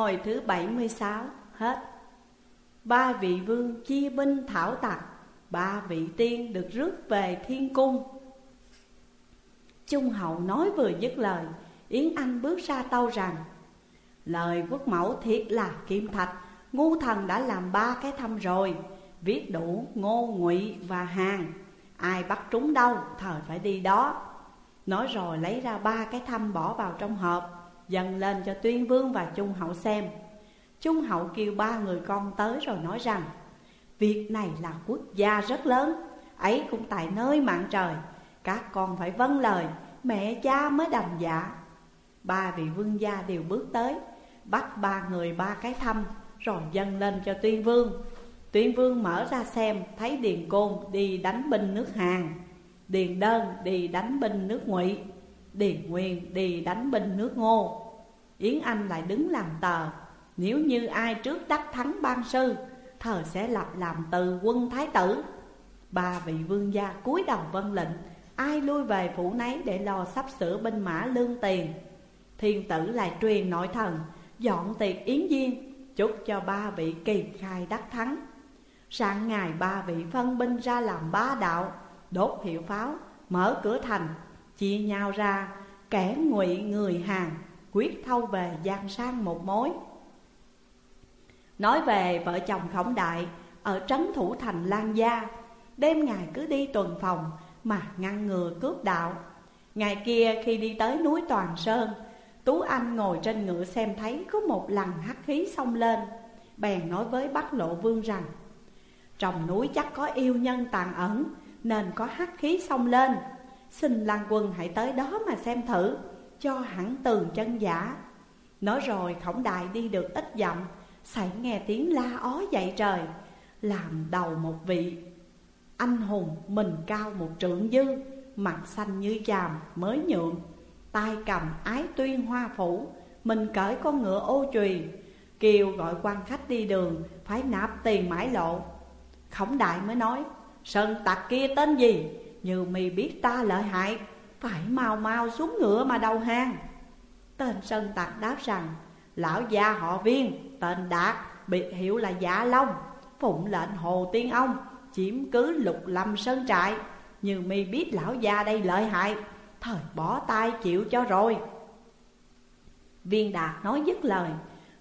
Hồi thứ 76 hết. Ba vị vương chia binh thảo tặc Ba vị tiên được rước về thiên cung. Trung hậu nói vừa dứt lời, Yến Anh bước ra tâu rằng, Lời quốc mẫu thiệt là kim thạch, Ngu thần đã làm ba cái thăm rồi, Viết đủ ngô, ngụy và hàng. Ai bắt trúng đâu, thời phải đi đó. Nói rồi lấy ra ba cái thăm bỏ vào trong hộp dâng lên cho tuyên vương và trung hậu xem. Trung hậu kêu ba người con tới rồi nói rằng, Việc này là quốc gia rất lớn, Ấy cũng tại nơi mạng trời. Các con phải vâng lời, Mẹ cha mới đành dạ. Ba vị vương gia đều bước tới, Bắt ba người ba cái thăm, Rồi dâng lên cho tuyên vương. Tuyên vương mở ra xem, Thấy Điền Côn đi đánh binh nước Hàn, Điền Đơn đi đánh binh nước Ngụy. Điền Nguyên đi đánh binh nước Ngô. Yến Anh lại đứng làm tờ. Nếu như ai trước đắc thắng ban sư Thờ sẽ lập làm từ quân thái tử. Ba vị vương gia cúi đầu vân lệnh. Ai lui về phủ nấy để lo sắp sửa binh mã lương tiền. Thiên tử lại truyền nội thần Dọn tiệc yến viên Chúc cho ba vị kỳ khai đắc thắng. Sáng ngày ba vị phân binh ra làm ba đạo Đốt hiệu pháo, mở cửa thành Chia nhau ra, kẻ ngụy người hàng Quyết thâu về giang sang một mối. Nói về vợ chồng khổng đại Ở trấn thủ thành Lan Gia Đêm ngày cứ đi tuần phòng Mà ngăn ngừa cướp đạo. Ngày kia khi đi tới núi Toàn Sơn Tú Anh ngồi trên ngựa xem thấy Có một lần hắc khí xông lên Bèn nói với Bắc Lộ Vương rằng Trong núi chắc có yêu nhân tàn ẩn Nên có hắc khí xông lên. Xin Lan Quân hãy tới đó mà xem thử, Cho hẳn tường chân giả. Nói rồi, khổng đại đi được ít dặm Xảy nghe tiếng la ó dậy trời, Làm đầu một vị Anh hùng mình cao một trượng dư, Mặt xanh như chàm, mới nhượng, tay cầm ái tuyên hoa phủ, Mình cởi con ngựa ô chùy Kiều gọi quan khách đi đường, Phải nạp tiền mãi lộ. Khổng đại mới nói, Sơn tặc kia tên gì? Như mi biết ta lợi hại, Phải mau mau xuống ngựa mà đầu hàng. Tên Sơn tặc đáp rằng, Lão gia họ viên, Tên Đạt, biệt hiệu là Dạ Long, Phụng lệnh Hồ Tiên Ông, Chiếm cứ lục lâm sơn trại. Như mi biết lão gia đây lợi hại, Thời bỏ tay chịu cho rồi. Viên Đạt nói dứt lời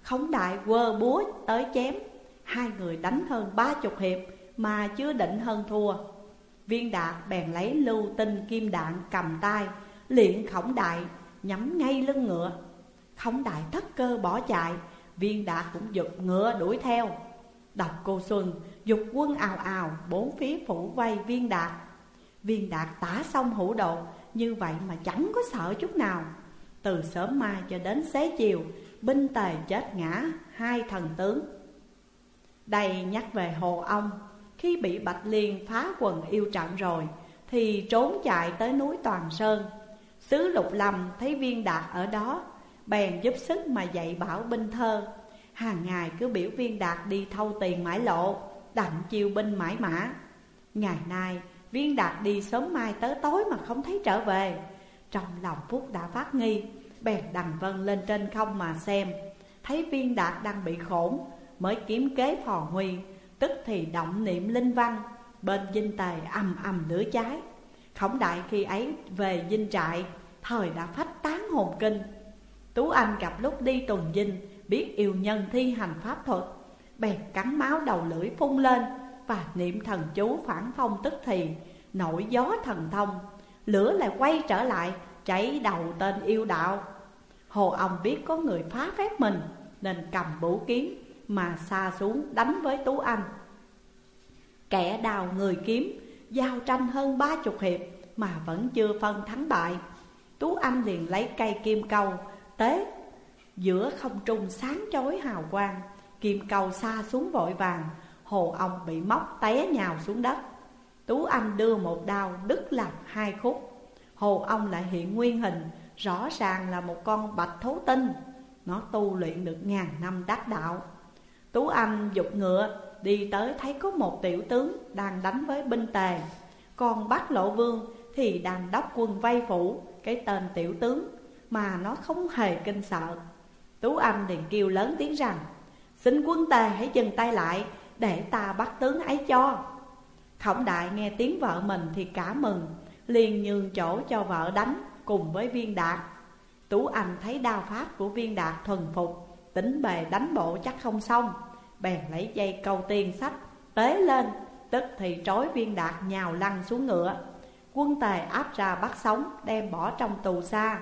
Khống đại quơ búa tới chém. Hai người đánh hơn ba chục hiệp Mà chưa định hơn thua. Viên Đạt bèn lấy lưu tinh kim đạn cầm tay Luyện khổng đại nhắm ngay lưng ngựa. Khổng đại thất cơ bỏ chạy, Viên Đạt cũng giật ngựa đuổi theo. Đọc cô Xuân dục quân ào ào, Bốn phía phủ vây viên đạt Viên đạt tả xong hữu độ, Như vậy mà chẳng có sợ chút nào. Từ sớm mai cho đến xế chiều, Binh tề chết ngã hai thần tướng. Đây nhắc về Hồ Ông khi bị Bạch Liên phá quần yêu trận rồi, Thì trốn chạy tới núi Toàn Sơn. Sứ Lục Lâm thấy viên đạt ở đó, Bèn giúp sức mà dạy bảo binh thơ. Hàng ngày cứ biểu viên đạt đi thâu tiền mãi lộ, Đặng chiêu binh mãi mã. Ngày nay, viên đạt đi sớm mai tới tối mà không thấy trở về. Trong lòng Phúc đã phát nghi, Bèn đằng vân lên trên không mà xem. Thấy viên đạt đang bị khổn, Mới kiếm kế phò nguy Tức thì động niệm linh văn, Bên dinh tề ầm ầm lửa cháy. Khổng đại khi ấy về dinh trại, Thời đã phách tán hồn kinh. Tú Anh gặp lúc đi tuần dinh, Biết yêu nhân thi hành pháp thuật, Bèn cắn máu đầu lưỡi phun lên Và niệm thần chú phản phong tức thì, Nổi gió thần thông. Lửa lại quay trở lại, Cháy đầu tên yêu đạo. Hồ ông biết có người phá phép mình, Nên cầm bổ kiếm mà xa xuống đánh với Tú Anh. Kẻ đào người kiếm, Giao tranh hơn ba chục hiệp Mà vẫn chưa phân thắng bại. Tú Anh liền lấy cây kim câu Tế Giữa không trung sáng chói hào quang. Kim câu xa xuống vội vàng, Hồ ông bị móc té nhào xuống đất. Tú Anh đưa một đao đứt làm hai khúc. Hồ ông lại hiện nguyên hình, Rõ ràng là một con bạch thấu tinh. Nó tu luyện được ngàn năm đắc đạo. Tú Anh dục ngựa, Đi tới thấy có một tiểu tướng Đang đánh với binh tề. Còn Bắc Lộ Vương thì đang đốc quân vây phủ Cái tên tiểu tướng, Mà nó không hề kinh sợ. Tú Anh liền kêu lớn tiếng rằng, Xin quân tề hãy dừng tay lại Để ta bắt tướng ấy cho. Khổng đại nghe tiếng vợ mình thì cả mừng, Liền nhường chỗ cho vợ đánh cùng với viên đạt Tú Anh thấy đao pháp của viên đạt thuần phục Tính bề đánh bộ chắc không xong. Bèn lấy dây câu tiền sách, Tế lên, Tức thì trói viên đạt nhào lăn xuống ngựa. Quân tề áp ra bắt sống Đem bỏ trong tù xa.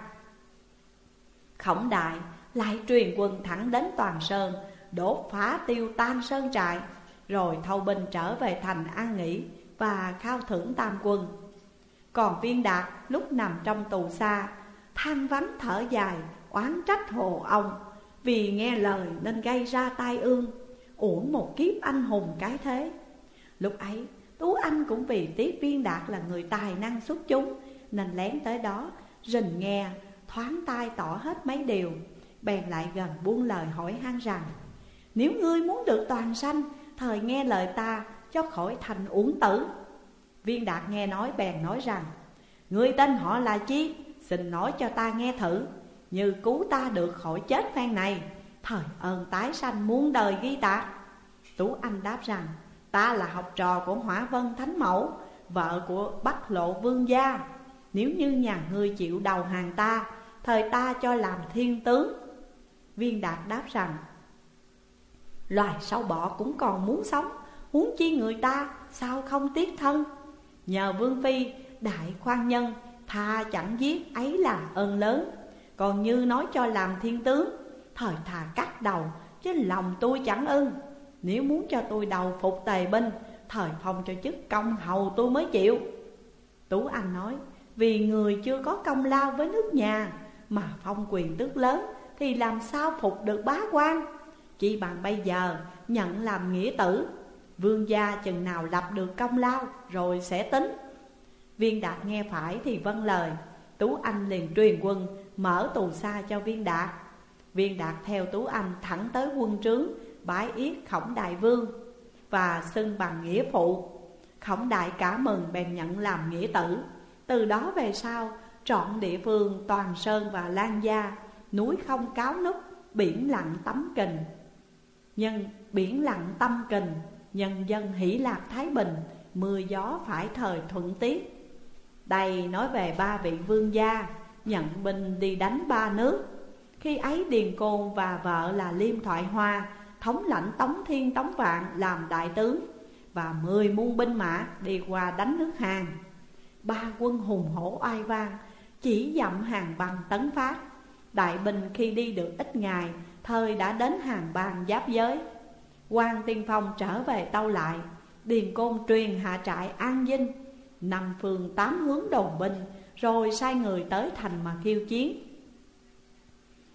Khổng đại, lại truyền quân thẳng đến Toàn Sơn, Đốt phá tiêu tan sơn trại, Rồi thâu binh trở về thành an nghỉ Và khao thưởng tam quân. Còn viên đạt lúc nằm trong tù xa, than vắng thở dài, oán trách hồ ông. Vì nghe lời nên gây ra tai ương, Uổng một kiếp anh hùng cái thế. Lúc ấy, Tú Anh cũng vì tiết viên đạt là người tài năng xuất chúng, Nên lén tới đó, Rình nghe, thoáng tai tỏ hết mấy điều, Bèn lại gần buông lời hỏi han rằng, Nếu ngươi muốn được toàn sanh, Thời nghe lời ta cho khỏi thành uổng tử. Viên đạt nghe nói bèn nói rằng, Ngươi tên họ là chi? Xin nói cho ta nghe thử. Như cứu ta được khỏi chết phen này, Thời ơn tái sanh muôn đời ghi ta. Tú Anh đáp rằng, Ta là học trò của Hỏa Vân Thánh Mẫu, Vợ của Bắc Lộ Vương Gia. Nếu như nhà ngươi chịu đầu hàng ta, Thời ta cho làm thiên tướng. Viên Đạt đáp rằng, Loài sâu bọ cũng còn muốn sống, Huống chi người ta sao không tiếc thân? Nhờ Vương Phi, đại khoan nhân, Tha chẳng giết ấy là ơn lớn. Còn như nói cho làm thiên tướng, Thời thà cắt đầu, Chứ lòng tôi chẳng ưng. Nếu muốn cho tôi đầu phục tề binh, Thời phong cho chức công hầu tôi mới chịu. Tú Anh nói, Vì người chưa có công lao với nước nhà, Mà phong quyền tước lớn, Thì làm sao phục được bá quan? Chỉ bằng bây giờ, nhận làm nghĩa tử, Vương gia chừng nào lập được công lao, Rồi sẽ tính. Viên đạt nghe phải thì vâng lời. Tú Anh liền truyền quân Mở tù xa cho viên đạt Viên đạt theo Tú Anh thẳng tới quân trướng, Bái yết khổng đại vương Và xưng bằng nghĩa phụ. Khổng đại cả mừng bèn nhận làm nghĩa tử. Từ đó về sau, Trọn địa phương Toàn Sơn và Lan Gia, Núi không cáo nút Biển lặng tấm kình. Nhân biển lặng tâm kình, Nhân dân hỷ lạc Thái Bình, Mưa gió phải thời thuận tiết. Đây nói về ba vị vương gia. Nhận binh đi đánh ba nước. Khi ấy Điền Côn và vợ là Liêm Thoại Hoa Thống lãnh Tống Thiên Tống Vạn làm đại tướng Và mười muôn binh mã đi qua đánh nước Hàn. Ba quân hùng hổ oai vang, Chỉ dặm hàng bằng tấn phát. Đại binh khi đi được ít ngày, Thời đã đến hàng bàn giáp giới. Quan tiên phong trở về tâu lại, Điền Côn truyền hạ trại an dinh Năm phương tám hướng đồng binh rồi sai người tới thành mà khiêu chiến.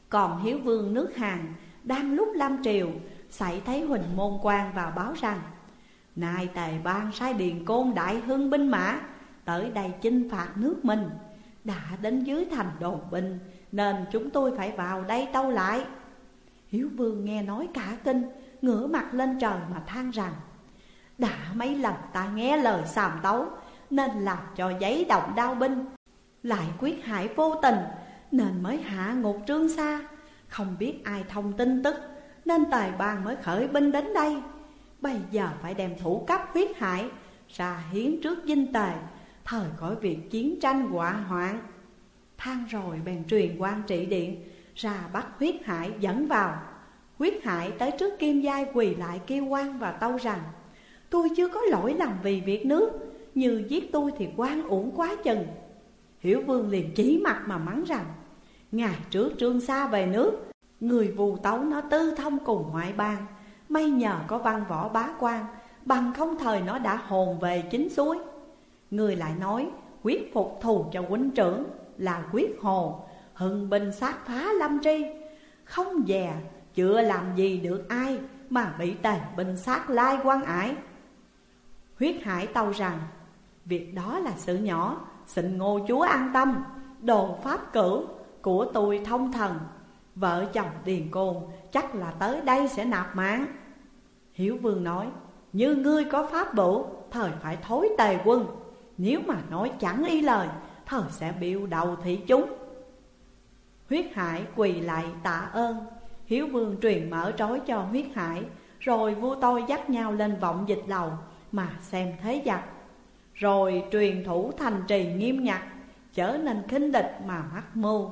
Còn hiếu vương nước Hàn Đang lúc Lam Triều Xảy thấy Huỳnh Môn quan vào báo rằng, Nay tề ban sai điền côn đại hưng binh mã, Tới đây chinh phạt nước mình. Đã đến dưới thành đồn binh, Nên chúng tôi phải vào đây tâu lại. Hiếu vương nghe nói cả kinh, Ngửa mặt lên trời mà than rằng, Đã mấy lần ta nghe lời xàm tấu, nên làm cho giấy động đao binh. Lại quyết hại vô tình, Nên mới hạ ngục trương xa Không biết ai thông tin tức, Nên tài bàn mới khởi binh đến đây. Bây giờ phải đem thủ cấp huyết hại, Ra hiến trước dinh tề, Thời khỏi việc chiến tranh họa hoạn. Than rồi bèn truyền quan trị điện, Ra bắt huyết hải dẫn vào. Huyết hải tới trước kim giai quỳ lại kêu quan và tâu rằng, Tôi chưa có lỗi làm vì việc nước, như giết tôi thì quan uổng quá chừng. Hiểu vương liền chỉ mặt mà mắng rằng, Ngày trước trương xa về nước, Người vù tấu nó tư thông cùng ngoại bang. May nhờ có văn võ bá quan, Bằng không thời nó đã hồn về chính suối. Người lại nói, quyết phục thù cho huynh trưởng Là quyết hồ, Hưng binh sát phá lâm tri. Không dè, Chưa làm gì được ai Mà bị tề binh sát lai quan ải. Huyết hải tâu rằng, Việc đó là sự nhỏ Xin ngô chúa an tâm Đồ pháp cửu của tôi thông thần. Vợ chồng Điền Côn chắc là tới đây sẽ nạp mạng. Hiếu Vương nói, Như ngươi có pháp bổ, Thời phải thối tề quân. Nếu mà nói chẳng y lời, Thời sẽ biêu đầu thị chúng. Huyết hải quỳ lại tạ ơn. Hiếu vương truyền mở trói cho huyết hải, Rồi vua tôi dắt nhau lên vọng dịch lầu Mà xem thế giặc rồi truyền thủ thành trì nghiêm nhặt Trở nên khinh địch mà mắc mưu.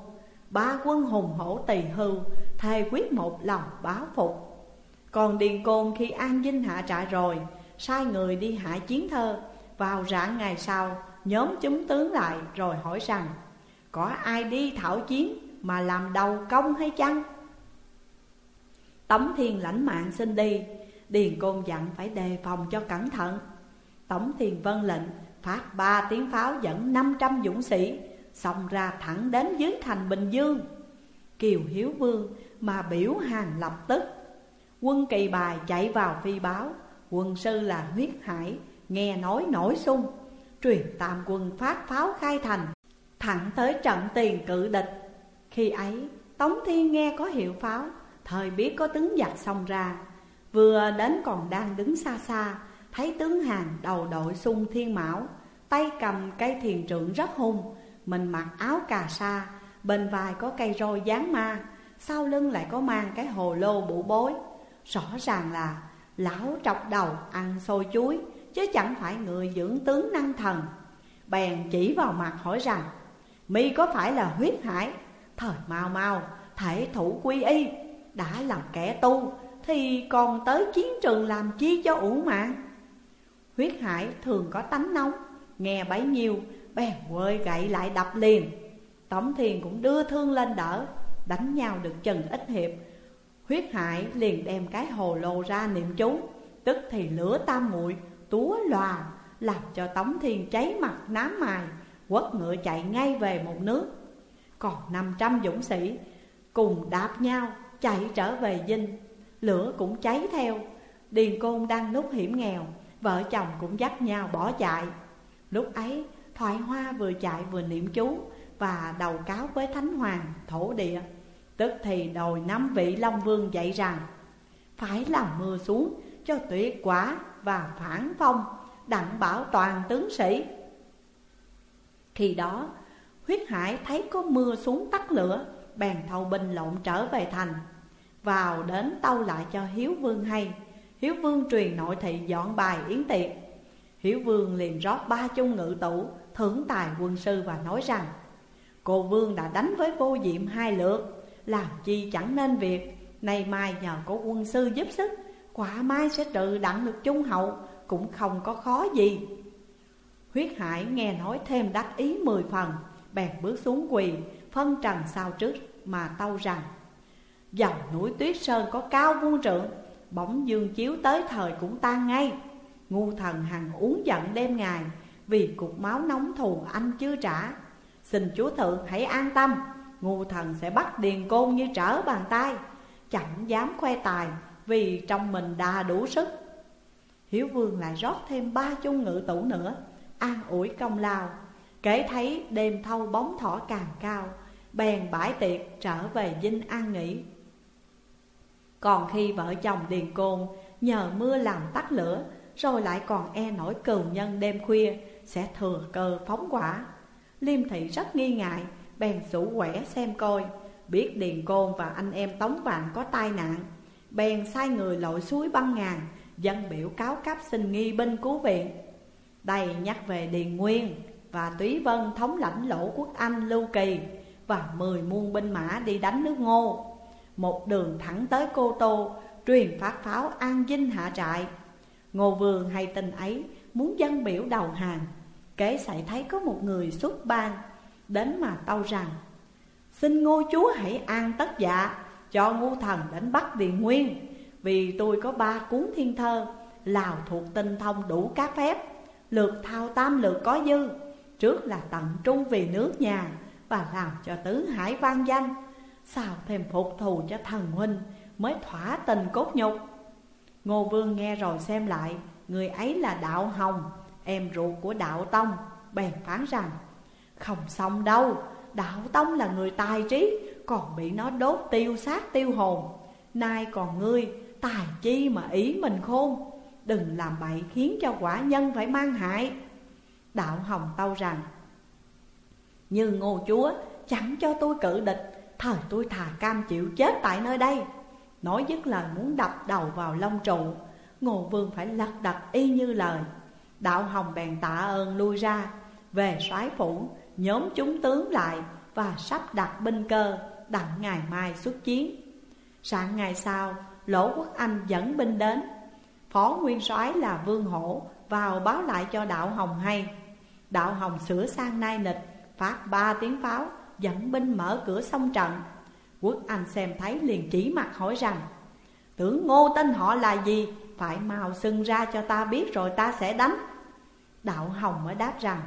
Ba quân hùng hổ tỳ hưu, Thề quyết một lòng báo phục. Còn Điền Côn khi an dinh hạ trại rồi, Sai người đi hạ chiến thơ. Vào rạng ngày sau, Nhóm chúng tướng lại rồi hỏi rằng, Có ai đi thảo chiến mà làm đầu công hay chăng? Tống Thiên lãnh mạng xin đi, Điền Côn dặn phải đề phòng cho cẩn thận. Tống thiền vân lệnh, phát ba tiếng pháo dẫn 500 dũng sĩ, Xông ra thẳng đến dưới thành Bình Dương. Kiều Hiếu Vương mà biểu hàng lập tức. Quân kỳ bài chạy vào phi báo, Quân sư là huyết hải, Nghe nói nổi sung. Truyền tam quân phát pháo khai thành, Thẳng tới trận tiền cự địch. Khi ấy, Tống Thiên nghe có hiệu pháo, Thời biết có tướng giặc xông ra, Vừa đến còn đang đứng xa xa Thấy tướng hàng đầu đội sung thiên mão, Tay cầm cây thiền trượng rất hung, Mình mặc áo cà sa, Bên vai có cây roi dán ma, Sau lưng lại có mang cái hồ lô bụ bối. Rõ ràng là lão trọc đầu ăn xôi chuối, Chứ chẳng phải người dưỡng tướng năng thần. Bèn chỉ vào mặt hỏi rằng, mi có phải là huyết hải? Thời mau mau, thể thủ quy y, Đã làm kẻ tu, Thì còn tới chiến trường làm chi cho ủ mạng? Huyết hải thường có tánh nóng, Nghe bấy nhiêu, bèn quơi gậy lại đập liền. Tống Thiền cũng đưa thương lên đỡ, Đánh nhau được chừng ít hiệp. Huyết hải liền đem cái hồ lô ra niệm chú, Tức thì lửa tam muội, túa lòa Làm cho Tống Thiên cháy mặt nám mài, Quất ngựa chạy ngay về một nước. Còn 500 dũng sĩ cùng đạp nhau chạy trở về dinh, Lửa cũng cháy theo. Điền Côn đang lúc hiểm nghèo Vợ chồng cũng dắt nhau bỏ chạy. Lúc ấy, Thoại Hoa vừa chạy vừa niệm chú Và đầu cáo với Thánh Hoàng, thổ địa. Tức thì đồi năm vị Long Vương dạy rằng, Phải làm mưa xuống cho tuyệt quả và phản phong Đặng bảo toàn tướng sĩ. Khi đó, huyết hải thấy có mưa xuống tắt lửa, Bèn thâu binh lộn trở về thành, Vào đến tâu lại cho Hiếu Vương hay. Hiếu Vương truyền nội thị dọn bài yến tiệc. Hiếu Vương liền rót ba chung ngự tủ Thưởng tài quân sư và nói rằng, Cô Vương đã đánh với vô diệm hai lượt, Làm chi chẳng nên việc. Nay mai nhờ có quân sư giúp sức, Quả mai sẽ trừ đặng được trung hậu, Cũng không có khó gì. Huyết hải nghe nói thêm đắc ý mười phần, Bèn bước xuống quỳ, Phân trần sau trước mà tâu rằng, Dòng núi tuyết sơn có cao vuông trượng bóng dương chiếu tới thời cũng tan ngay. Ngu thần hằng uống giận đêm ngày, Vì cục máu nóng thù anh chưa trả. Xin chúa thượng hãy an tâm, Ngu thần sẽ bắt điền côn như trở bàn tay. Chẳng dám khoe tài, Vì trong mình đa đủ sức. Hiếu vương lại rót thêm ba chung ngự tủ nữa, An ủi công lao. Kể thấy đêm thâu bóng thỏ càng cao, Bèn bãi tiệc trở về dinh an nghỉ. Còn khi vợ chồng Điền Côn nhờ mưa làm tắt lửa, Rồi lại còn e nổi cừu nhân đêm khuya, Sẽ thừa cơ phóng quả Liêm thị rất nghi ngại, Bèn sủ quẻ xem coi, Biết Điền Côn và anh em Tống Vạn có tai nạn. Bèn sai người lội suối băng ngàn, Dân biểu cáo cấp xin nghi binh cứu viện. Đây nhắc về Điền Nguyên Và Túy Vân thống lãnh lỗ quốc Anh Lưu Kỳ Và mười muôn binh mã đi đánh nước ngô. Một đường thẳng tới Cô Tô, Truyền phát pháo an dinh hạ trại. Ngô Vương hay tin ấy, Muốn dân biểu đầu hàng. Kế xảy thấy có một người xuất ban Đến mà tâu rằng, Xin ngô chúa hãy an tất dạ Cho ngu thần đến bắt Điền Nguyên. Vì tôi có ba cuốn thiên thơ, Lào thuộc tinh thông đủ các phép, Lược thao tam lược có dư. Trước là tận trung vì nước nhà, Và làm cho tứ hải vang danh. Sao thêm phục thù cho thần huynh Mới thỏa tình cốt nhục? Ngô Vương nghe rồi xem lại, Người ấy là Đạo Hồng, Em ruột của Đạo Tông, Bèn phán rằng, Không xong đâu, Đạo Tông là người tài trí, Còn bị nó đốt tiêu sát tiêu hồn. Nay còn ngươi, Tài chi mà ý mình khôn, Đừng làm bậy khiến cho quả nhân phải mang hại. Đạo Hồng tâu rằng, Như ngô chúa, chẳng cho tôi cự địch Thời tôi thà cam chịu chết tại nơi đây. Nói dứt lời muốn đập đầu vào lông trụ. Ngô Vương phải lật đật y như lời. Đạo Hồng bèn tạ ơn lui ra. Về soái phủ, nhóm chúng tướng lại Và sắp đặt binh cơ đặng ngày mai xuất chiến. Sáng ngày sau, Lỗ Quốc Anh dẫn binh đến. Phó nguyên soái là Vương Hổ Vào báo lại cho Đạo Hồng hay. Đạo Hồng sửa sang nai nịch, Phát ba tiếng pháo. Dẫn binh mở cửa sông trận Quốc Anh xem thấy liền chỉ mặt hỏi rằng, Tưởng ngô tên họ là gì? Phải mau xưng ra cho ta biết rồi ta sẽ đánh. Đạo Hồng mới đáp rằng,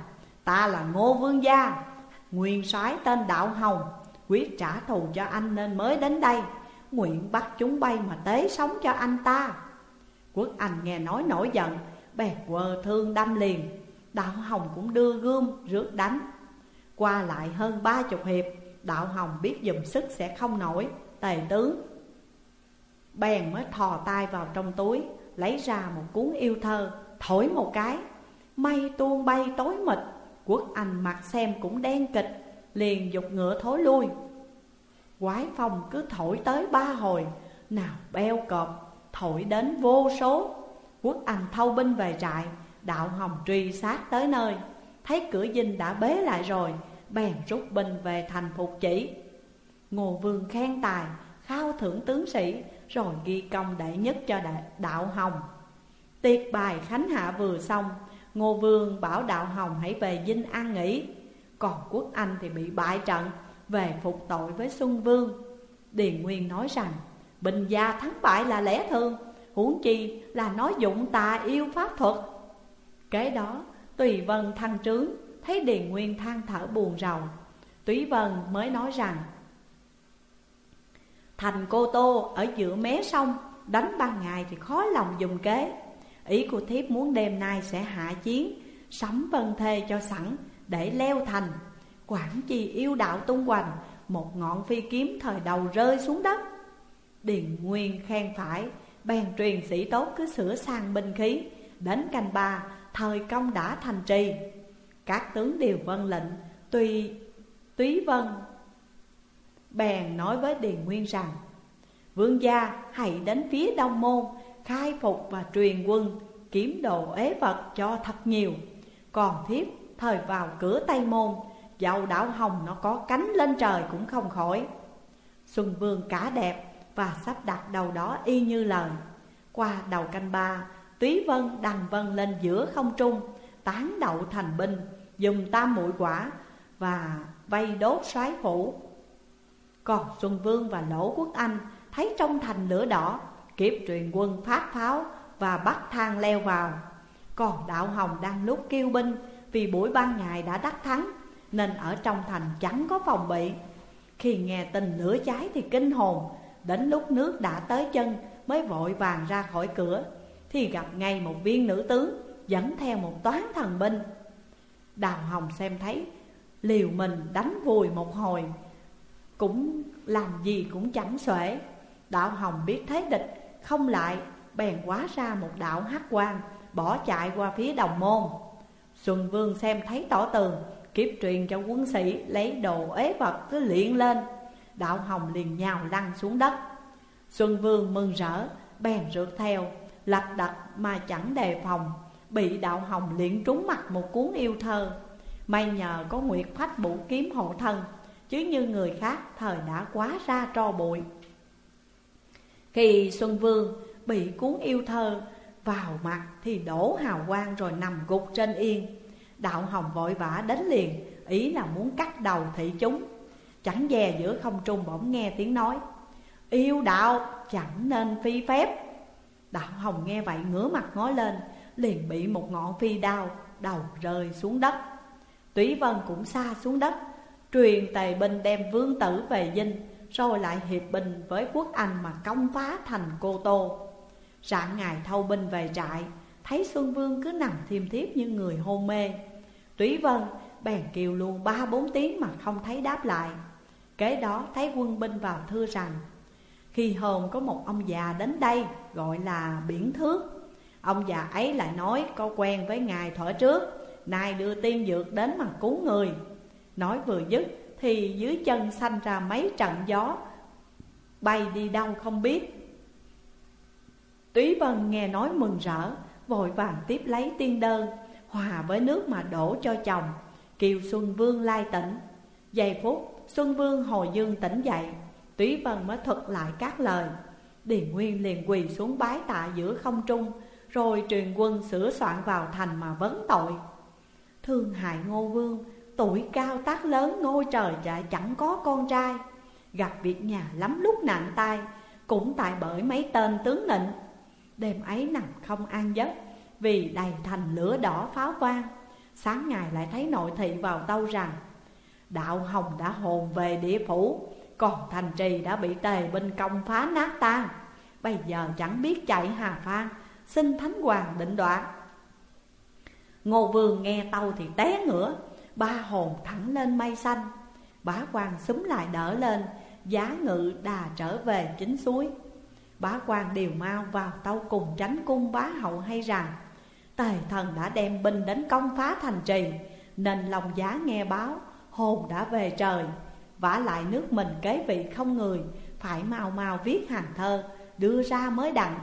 Ta là ngô vương gia, Nguyên soái tên Đạo Hồng, Quyết trả thù cho anh nên mới đến đây, Nguyện bắt chúng bay mà tế sống cho anh ta. Quốc Anh nghe nói nổi giận, Bèn quờ thương đâm liền. Đạo Hồng cũng đưa gươm, rước đánh. Qua lại hơn ba chục hiệp, Đạo Hồng biết dùm sức sẽ không nổi. Tề tướng Bèn mới thò tay vào trong túi, Lấy ra một cuốn yêu thơ, Thổi một cái. Mây tuôn bay tối mịt, Quốc Anh mặt xem cũng đen kịch, Liền dục ngựa thối lui. Quái phong cứ thổi tới ba hồi, Nào beo cọp, Thổi đến vô số. Quốc Anh thâu binh về trại, Đạo Hồng truy sát tới nơi. Thấy cửa dinh đã bế lại rồi, Bèn rút binh về thành phục chỉ. Ngô Vương khen tài, Khao thưởng tướng sĩ, Rồi ghi công đệ nhất cho đạo Hồng. Tiệc bài Khánh Hạ vừa xong, Ngô Vương bảo đạo Hồng hãy về dinh an nghỉ. Còn quốc Anh thì bị bại trận, Về phục tội với Xuân Vương. Điền Nguyên nói rằng, Bình gia thắng bại là lẽ thường, Huống chi là nói dụng tà yêu pháp thuật. Kế đó Tùy Vân thăng trướng, Thấy Điền Nguyên than thở buồn rầu. Tùy Vân mới nói rằng, Thành Cô Tô ở giữa mé sông, Đánh ban ngày thì khó lòng dùng kế. Ý của thiếp muốn đêm nay sẽ hạ chiến, Sắm vân thê cho sẵn để leo thành. Quảng trì yêu đạo tung hoành, Một ngọn phi kiếm thời đầu rơi xuống đất. Điền Nguyên khen phải, Bèn truyền sĩ tốt cứ sửa sang binh khí, Đến canh ba thời công đã thành trì. Các tướng đều vân lệnh, Tuy túy vân Bèn nói với Điền Nguyên rằng, Vương gia, hãy đến phía đông môn, Khai phục và truyền quân, Kiếm đồ ế vật cho thật nhiều. Còn thiếp, thời vào cửa Tây Môn, Dầu đảo hồng nó có cánh lên trời cũng không khỏi. Xuân Vương cả đẹp và sắp đặt đầu đó y như lời. Qua đầu canh ba Túy Vân đằng vân lên giữa không trung, Tán đậu thành binh Dùng tam mũi quả Và vây đốt soái phủ. Còn Xuân Vương và Lỗ Quốc Anh Thấy trong thành lửa đỏ, Kiếp truyền quân phát pháo Và bắt thang leo vào. Còn Đạo Hồng đang lúc kêu binh Vì buổi ban ngày đã đắc thắng, Nên ở trong thành chẳng có phòng bị. Khi nghe tin lửa cháy thì kinh hồn, Đến lúc nước đã tới chân Mới vội vàng ra khỏi cửa. Thì gặp ngay một viên nữ tướng, Dẫn theo một toán thần binh. Đào Hồng xem thấy, Liều mình đánh vùi một hồi, Cũng làm gì cũng chẳng xuể. Đạo Hồng biết thế địch, Không lại, bèn quá ra một đạo hắc quan Bỏ chạy qua phía đồng môn. Xuân Vương xem thấy tỏ tường, Kiếp truyền cho quân sĩ lấy đồ ế vật cứ liền lên. Đạo Hồng liền nhào lăn xuống đất. Xuân Vương mừng rỡ, Bèn rượt theo lạch đạch mà chẳng đề phòng, Bị Đạo Hồng luyện trúng mặt một cuốn yêu thơ. May nhờ có Nguyệt Phách bụ kiếm hộ thân, Chứ như người khác thời đã quá ra tro bụi. Khi Xuân Vương bị cuốn yêu thơ vào mặt Thì đổ hào quang rồi nằm gục trên yên. Đạo Hồng vội vã đến liền, Ý là muốn cắt đầu thị chúng. Chẳng dè giữa không trung bỗng nghe tiếng nói, Yêu đạo chẳng nên phi phép Đạo Hồng nghe vậy ngửa mặt ngó lên, Liền bị một ngọn phi đao Đầu rơi xuống đất. Túy Vân cũng xa xuống đất, Truyền tề binh đem vương tử về dinh, Rồi lại hiệp binh với quốc Anh mà công phá thành Cô Tô. Rạng ngày thâu binh về trại, Thấy Xuân Vương cứ nằm thiêm thiếp như người hôn mê. Túy Vân bèn kêu luôn ba bốn tiếng mà không thấy đáp lại. Kế đó thấy quân binh vào thưa rằng khi hôm có một ông già đến đây, gọi là Biển Thước. Ông già ấy lại nói, có quen với ngài thở trước, Nay đưa tiên dược đến mà cứu người. Nói vừa dứt, thì dưới chân xanh ra mấy trận gió, Bay đi đâu không biết. Túy Vân nghe nói mừng rỡ, Vội vàng tiếp lấy tiên đơn, Hòa với nước mà đổ cho chồng Kiều Xuân Vương lai tỉnh. Giây phút, Xuân Vương hồi dương tỉnh dậy. Túy Vân mới thuật lại các lời. Điền Nguyên liền quỳ xuống bái tạ giữa không trung, Rồi truyền quân sửa soạn vào thành mà vấn tội. Thương hại Ngô Vương, Tuổi cao tác lớn, ngôi trời chạy chẳng có con trai. Gặp việc nhà lắm lúc nạn tai, Cũng tại bởi mấy tên tướng nịnh Đêm ấy nằm không an giấc, Vì đầy thành lửa đỏ pháo vang. Sáng ngày lại thấy nội thị vào tâu rằng, Đạo Hồng đã hồn về địa phủ còn thành trì đã bị tề binh công phá nát tan. Bây giờ chẳng biết chạy Hà Phan, Xin Thánh Hoàng định đoạt. Ngô Vương nghe tâu thì té ngửa, Ba hồn thẳng lên mây xanh. Bá quan súng lại đỡ lên, Giá ngự đà trở về chính suối. Bá quan điều mau vào tâu cùng tránh cung bá hậu hay rằng, Tề thần đã đem binh đến công phá thành trì, Nên lòng giá nghe báo, hồn đã về trời vả lại nước mình kế vị không người, Phải mau mau viết hàng thơ, đưa ra mới đặng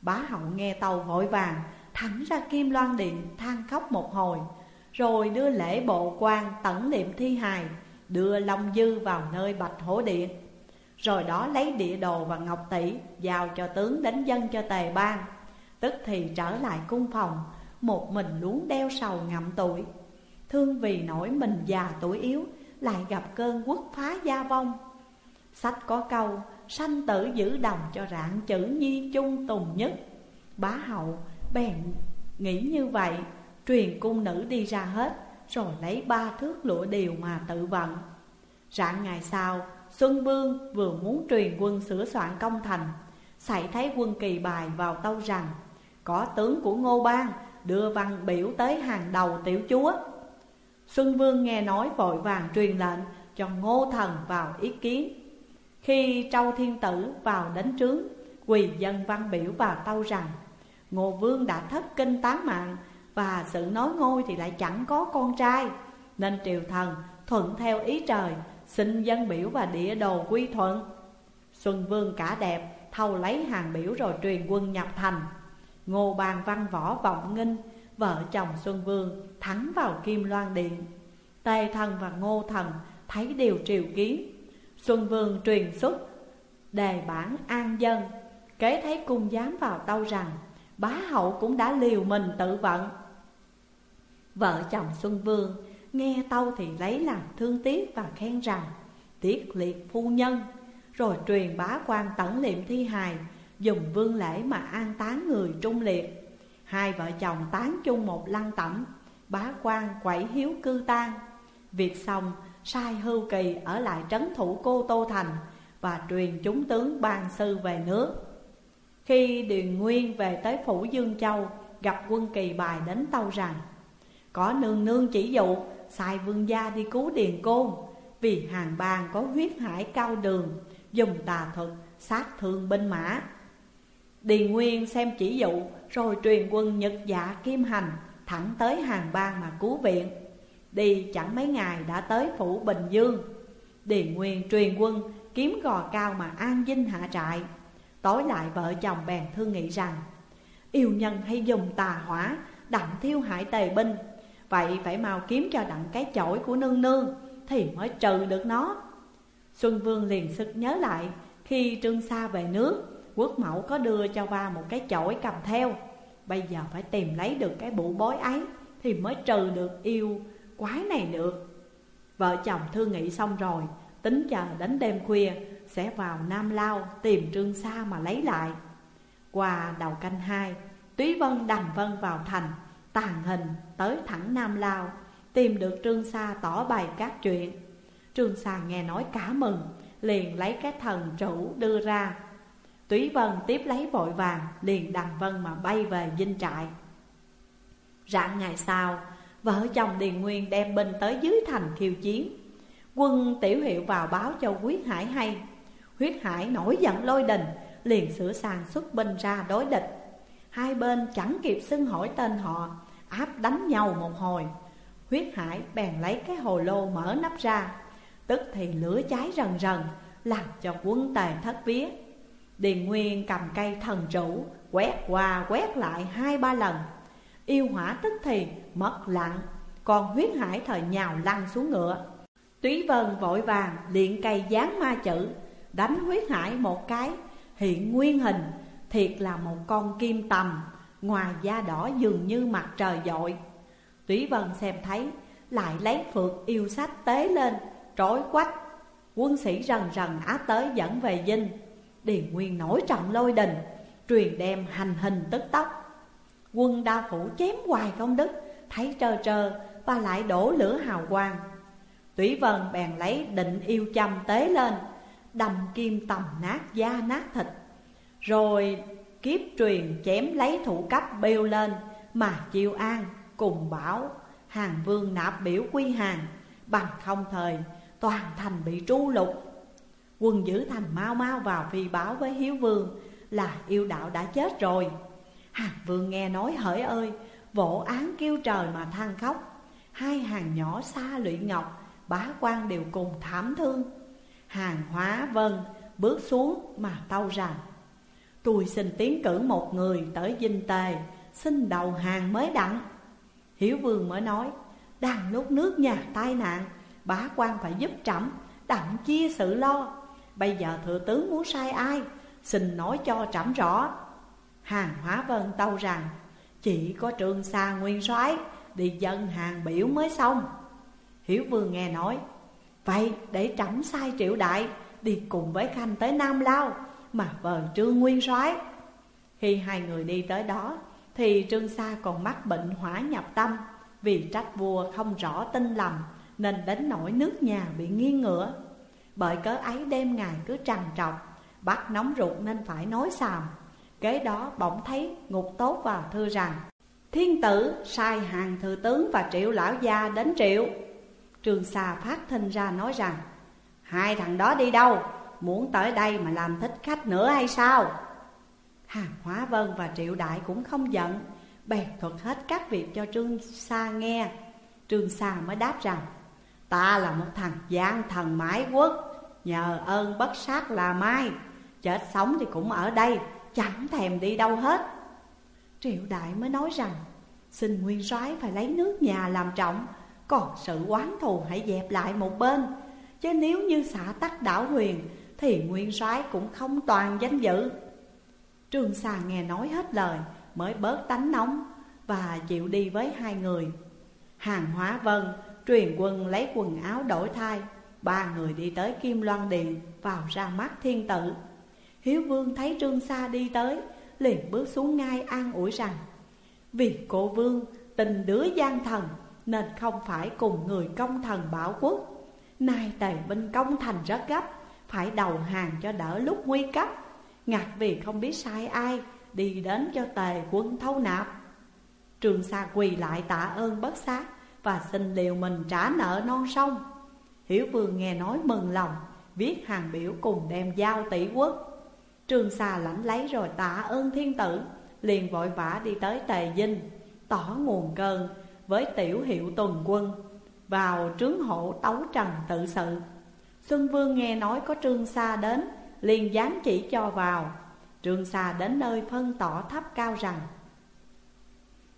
Bá hậu nghe tàu vội vàng, thẳng ra kim loan điện than khóc một hồi, Rồi đưa lễ bộ quan tẩn niệm thi hài, Đưa Long Dư vào nơi bạch hổ điện Rồi đó lấy địa đồ và ngọc tỷ Giao cho tướng đánh dân cho tề bang. Tức thì trở lại cung phòng, Một mình luống đeo sầu ngậm tuổi. Thương vì nỗi mình già tuổi yếu lại gặp cơn quốc phá gia vong. Sách có câu, Sanh tử giữ đồng cho rạng chữ nhi chung tùng nhất. Bá hậu bèn nghĩ như vậy, Truyền cung nữ đi ra hết, Rồi lấy ba thước lụa điều mà tự vận. Rạng ngày sau, Xuân Vương vừa muốn truyền quân sửa soạn công thành Xảy thấy quân kỳ bài vào tâu rằng, Có tướng của Ngô Bang đưa văn biểu tới hàng đầu tiểu chúa. Xuân Vương nghe nói vội vàng truyền lệnh, cho Ngô Thần vào ý kiến. Khi Châu Thiên Tử vào đến trướng, Quỳ dân văn biểu vào tâu rằng, Ngô Vương đã thất kinh tán mạng, Và sự nói ngôi thì lại chẳng có con trai. Nên triều thần thuận theo ý trời, Xin dân biểu và địa đồ quy thuận. Xuân Vương cả đẹp, thâu lấy hàng biểu rồi truyền quân nhập thành. Ngô bàn văn võ vọng nghinh Vợ chồng Xuân Vương thắng vào Kim Loan Điện. Tề thần và Ngô thần thấy điều triều kiến. Xuân Vương truyền xuất đề bản an dân. Kế thấy cung dám vào tâu rằng, Bá hậu cũng đã liều mình tự vận. Vợ chồng Xuân Vương nghe tâu thì lấy làm thương tiếc và khen rằng, tiếc liệt phu nhân. Rồi truyền bá quan tẩn liệm thi hài, Dùng vương lễ mà an táng người trung liệt. Hai vợ chồng tán chung một lăng tẩm. Bá quan quẩy hiếu cư tan, Việc xong sai hưu kỳ ở lại trấn thủ cô Tô Thành Và truyền chúng tướng ban sư về nước. Khi Điền Nguyên về tới phủ Dương Châu Gặp quân kỳ bài đến tâu rằng Có nương nương chỉ dụ sai vương gia đi cứu Điền Côn. Vì hàng bàn có huyết hải cao đường Dùng tà thuật sát thương binh mã. Điền Nguyên xem chỉ dụ, Rồi truyền quân nhật dạ kim hành Thẳng tới hàng bang mà cứu viện. Đi chẳng mấy ngày đã tới phủ Bình Dương. Điền Nguyên truyền quân, kiếm gò cao mà an dinh hạ trại. Tối lại vợ chồng bèn thương nghị rằng, Yêu nhân hay dùng tà hỏa, đặng thiêu hại tề binh. Vậy phải mau kiếm cho đặng cái chổi của nương nương, Thì mới trừ được nó. Xuân Vương liền sức nhớ lại, Khi Trương Sa về nước Quốc mẫu có đưa cho ba một cái chổi cầm theo. Bây giờ phải tìm lấy được cái bụ bối ấy Thì mới trừ được yêu quái này được. Vợ chồng thương nghị xong rồi, Tính chờ đến đêm khuya Sẽ vào Nam Lao tìm Trương Sa mà lấy lại. Qua đầu canh hai, Túy Vân đành vân vào thành, Tàn hình tới thẳng Nam Lao, Tìm được Trương Sa tỏ bày các chuyện. Trương Sa nghe nói cả mừng, Liền lấy cái thần chủ đưa ra. Túy Vân tiếp lấy vội vàng, Liền đằng vân mà bay về dinh trại. Rạng ngày sau, Vợ chồng Điền Nguyên đem binh tới dưới thành khiêu chiến. Quân tiểu hiệu vào báo cho Huyết Hải hay. Huyết Hải nổi giận lôi đình, Liền sửa sàng xuất binh ra đối địch. Hai bên chẳng kịp xưng hỏi tên họ, Áp đánh nhau một hồi. Huyết Hải bèn lấy cái hồ lô mở nắp ra. Tức thì lửa cháy rần rần, Làm cho quân tề thất vía. Điền Nguyên cầm cây thần trụ, Quét qua, quét lại hai ba lần. Yêu hỏa tức thì mất lặng, Còn huyết hải thời nhào lăn xuống ngựa. Túy Vân vội vàng điện cây dán ma chữ, Đánh huyết hải một cái, Hiện nguyên hình, Thiệt là một con kim tầm, Ngoài da đỏ dường như mặt trời dội. Túy Vân xem thấy, Lại lấy phượt yêu sách tế lên Trối quách. Quân sĩ rần rần á tới dẫn về dinh. Điền Nguyên nổi trận lôi đình, Truyền đem hành hình tức tốc. Quân đa phủ chém hoài công đức, Thấy trơ trơ và lại đổ lửa hào quang. Tủy Vân bèn lấy định yêu châm tế lên, Đầm kim tầm nát da nát thịt. Rồi kiếp truyền chém lấy thủ cấp bêu lên Mà chiêu an cùng bảo, Hàng vương nạp biểu quy hàng, Bằng không thời toàn thành bị tru lục. Quân giữ thành mau mau vào phi báo với hiếu vương Là yêu đạo đã chết rồi. Hàng vương nghe nói hỡi ơi, Vỗ án kêu trời mà than khóc. Hai hàng nhỏ xa lụy ngọc, Bá quan đều cùng thảm thương. Hàng hóa vân bước xuống mà tâu rằng, Tôi xin tiến cử một người tới dinh tề, Xin đầu hàng mới đặng. Hiếu vương mới nói, Đang lúc nước nhà tai nạn, Bá quan phải giúp trẫm, đặng chia sự lo. Bây giờ thừa tướng muốn sai ai? Xin nói cho trẫm rõ. Hàng hóa vân tâu rằng, Chỉ có trường xa nguyên soái Đi dân hàng biểu mới xong. Hiểu vương nghe nói, Vậy để trẫm sai triệu đại Đi cùng với khanh tới Nam Lao Mà vờn trương nguyên soái. Khi hai người đi tới đó Thì trương sa còn mắc bệnh hỏa nhập tâm Vì trách vua không rõ tin lầm Nên đến nỗi nước nhà bị nghiêng ngửa. Bởi cớ ấy đêm ngày cứ trằn trọc, Bắt nóng ruột nên phải nói xàm. Kế đó bỗng thấy ngục tốt vào thư rằng, Thiên tử, sai hàng thừa tướng và triệu lão gia đến triệu. Trường xà phát thanh ra nói rằng, Hai thằng đó đi đâu? Muốn tới đây mà làm thích khách nữa hay sao? Hàng Hóa Vân và Triệu Đại cũng không giận, Bèn thuật hết các việc cho Trương Sa nghe. Trương Sa mới đáp rằng Ta là một thằng gian thần mãi quốc, Nhờ ơn bất sát là mai. Chết sống thì cũng ở đây, Chẳng thèm đi đâu hết. Triệu Đại mới nói rằng, Xin nguyên soái phải lấy nước nhà làm trọng, Còn sự oán thù hãy dẹp lại một bên. Chứ nếu như xả tắc đảo huyền, Thì nguyên soái cũng không toàn danh dự. Trương Sa nghe nói hết lời, Mới bớt tánh nóng Và chịu đi với hai người. Hàng hóa vân Truyền quân lấy quần áo đổi thay, Ba người đi tới Kim Loan Điện Vào ra mắt thiên tử. Hiếu vương thấy Trương Sa đi tới, Liền bước xuống ngay an ủi rằng, Vì cô vương, tình đứa gian thần, Nên không phải cùng người công thần bảo quốc. Nay tề binh công thành rất gấp, Phải đầu hàng cho đỡ lúc nguy cấp. Ngạc vì không biết sai ai, Đi đến cho tề quân thâu nạp. Trường Sa quỳ lại tạ ơn bất xác và xin liều mình trả nợ non sông. Hiểu vương nghe nói mừng lòng, Viết hàng biểu cùng đem giao tỷ quốc. Trương Sa lãnh lấy rồi tạ ơn thiên tử, Liền vội vã đi tới tề dinh, Tỏ nguồn cơn với tiểu hiệu tuần quân, Vào trướng hộ tấu trần tự sự. Xuân Vương nghe nói có Trương Sa đến, Liền dám chỉ cho vào. Trương Sa đến nơi phân tỏ thấp cao rằng,